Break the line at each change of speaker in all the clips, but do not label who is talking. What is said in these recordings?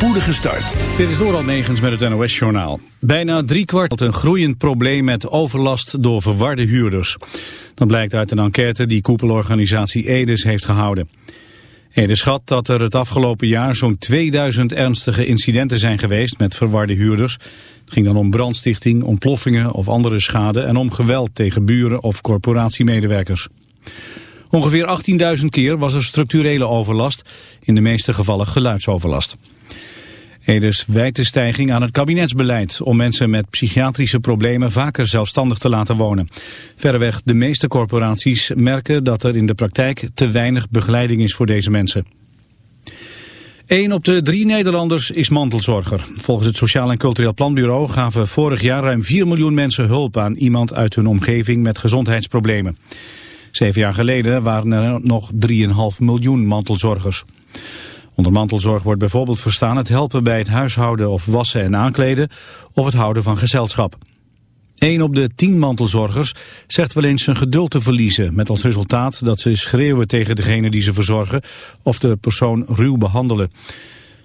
spoedige start.
Dit is door Almegens met het NOS-journaal. Bijna driekwart een groeiend probleem met overlast door verwarde huurders. Dat blijkt uit een enquête die koepelorganisatie Edes heeft gehouden. Edes schat dat er het afgelopen jaar zo'n 2000 ernstige incidenten zijn geweest met verwarde huurders. Het ging dan om brandstichting, ontploffingen of andere schade en om geweld tegen buren of corporatiemedewerkers. Ongeveer 18.000 keer was er structurele overlast, in de meeste gevallen geluidsoverlast. Edes wijt de stijging aan het kabinetsbeleid om mensen met psychiatrische problemen vaker zelfstandig te laten wonen. Verreweg de meeste corporaties merken dat er in de praktijk te weinig begeleiding is voor deze mensen. Een op de drie Nederlanders is mantelzorger. Volgens het Sociaal en Cultureel Planbureau gaven vorig jaar ruim 4 miljoen mensen hulp aan iemand uit hun omgeving met gezondheidsproblemen. Zeven jaar geleden waren er nog 3,5 miljoen mantelzorgers. Onder mantelzorg wordt bijvoorbeeld verstaan het helpen bij het huishouden of wassen en aankleden of het houden van gezelschap. Een op de tien mantelzorgers zegt wel eens zijn geduld te verliezen... met als resultaat dat ze schreeuwen tegen degene die ze verzorgen... of de persoon ruw behandelen.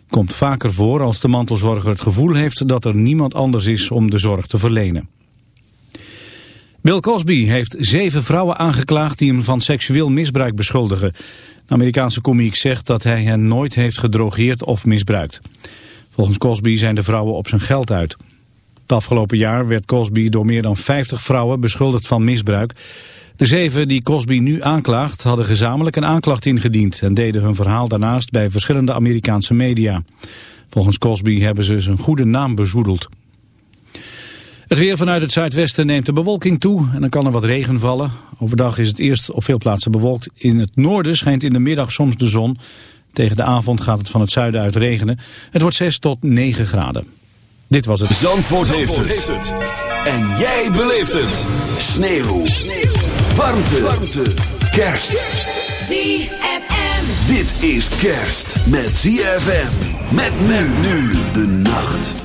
Komt vaker voor als de mantelzorger het gevoel heeft... dat er niemand anders is om de zorg te verlenen. Bill Cosby heeft zeven vrouwen aangeklaagd die hem van seksueel misbruik beschuldigen. De Amerikaanse komiek zegt dat hij hen nooit heeft gedrogeerd of misbruikt. Volgens Cosby zijn de vrouwen op zijn geld uit. Het afgelopen jaar werd Cosby door meer dan 50 vrouwen beschuldigd van misbruik. De zeven die Cosby nu aanklaagt hadden gezamenlijk een aanklacht ingediend... en deden hun verhaal daarnaast bij verschillende Amerikaanse media. Volgens Cosby hebben ze zijn goede naam bezoedeld. Het weer vanuit het zuidwesten neemt de bewolking toe en dan kan er wat regen vallen. Overdag is het eerst op veel plaatsen bewolkt. In het noorden schijnt in de middag soms de zon. Tegen de avond gaat het van het zuiden uit regenen. Het wordt 6 tot 9 graden. Dit was het.
Zandvoort, heeft, het. En jij beleeft het. Sneeuw. Sneeuw. Warmte. Warmte. Kerst.
ZFM.
Dit is kerst met ZFM. Met men nu de nacht.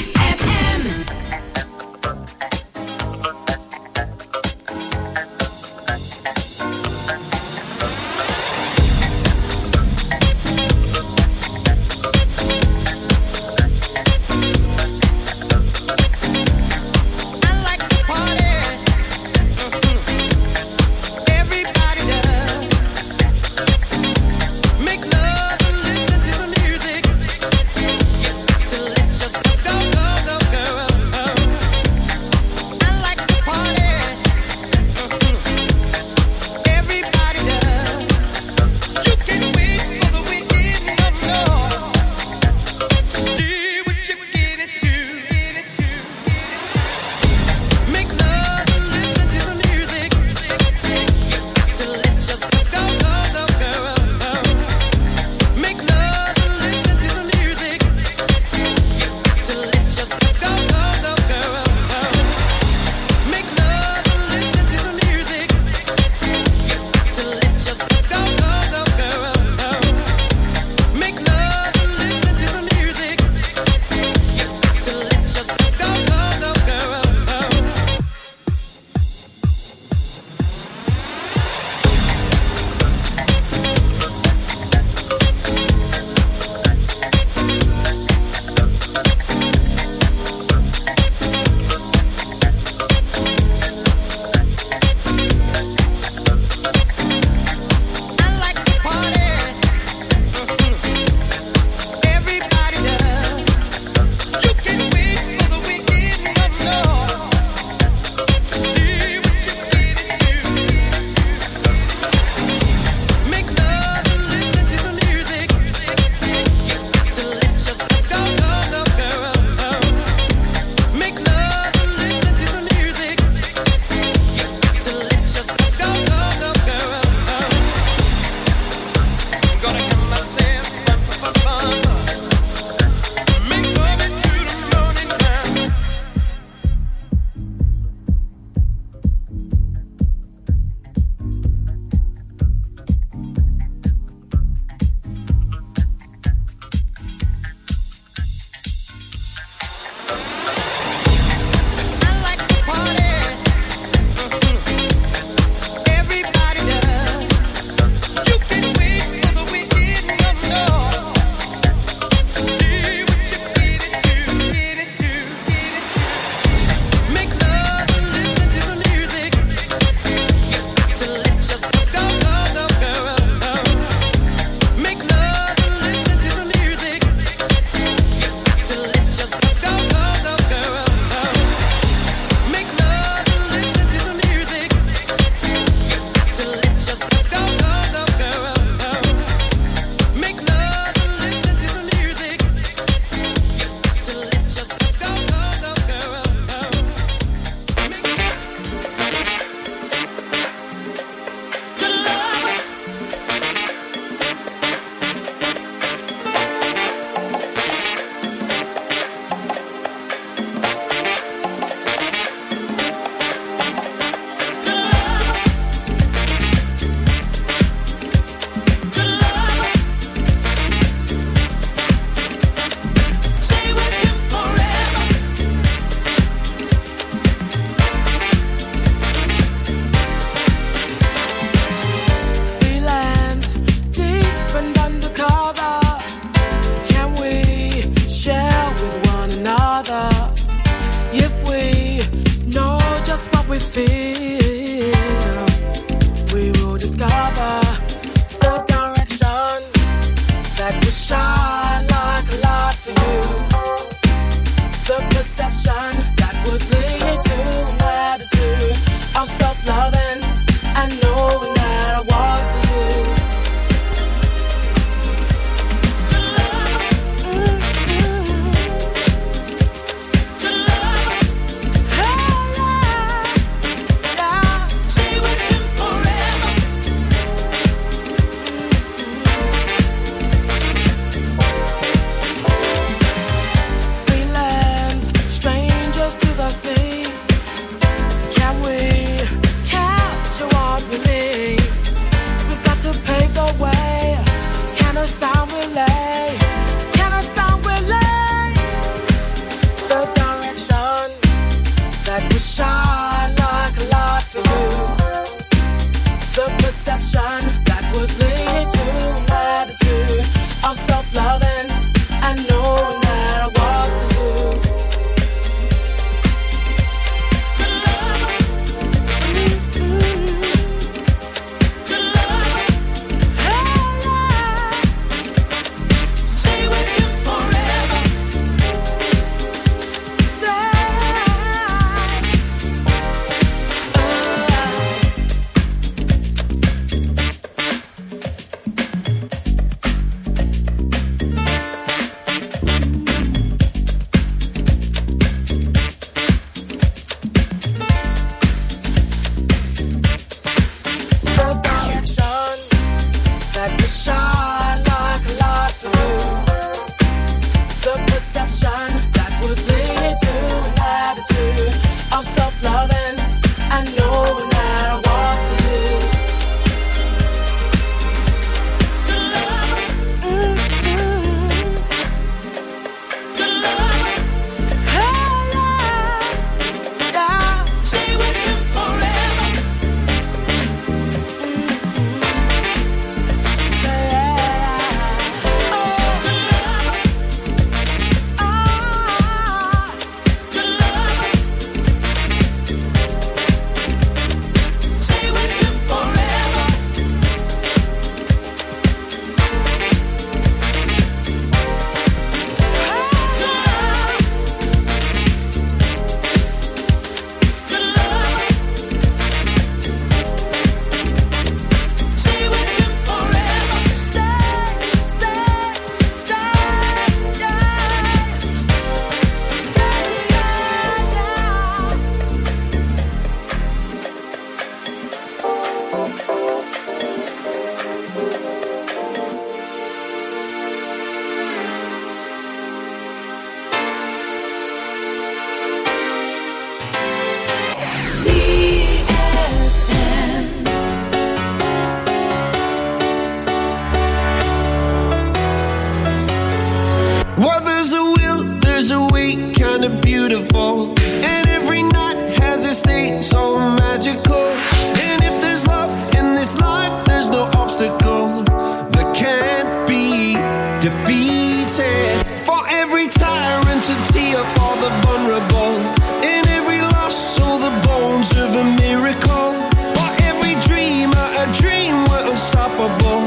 defeated. For every tyrant, a tear for the vulnerable. In every loss, so the bones of a miracle. For every dreamer, a dream we're unstoppable.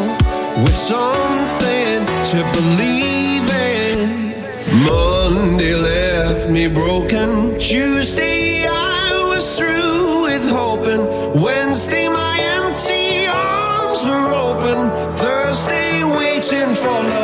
With something to believe in. Monday left me broken. Tuesday, I was through with hoping. Wednesday, my empty arms were open. Thursday, waiting for love,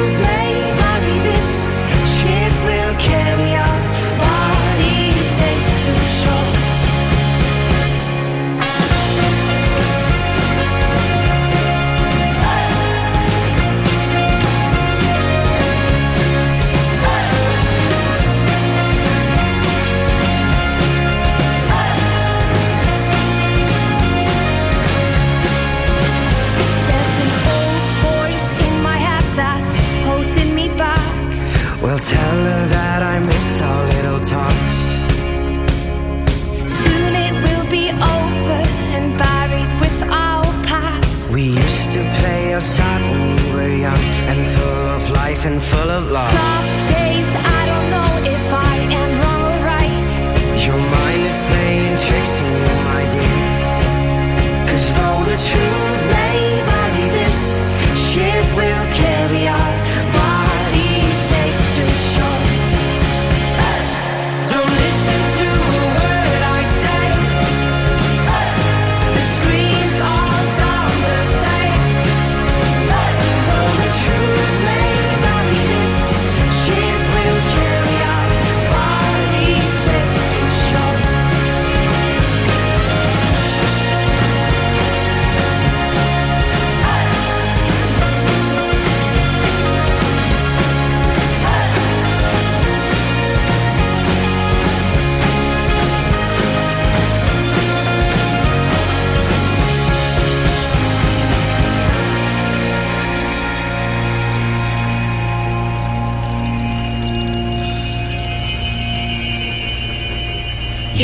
life and full of love.
Some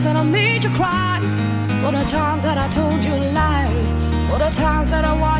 times that I made you cry, for the times that I told you lies, for the times that I watched.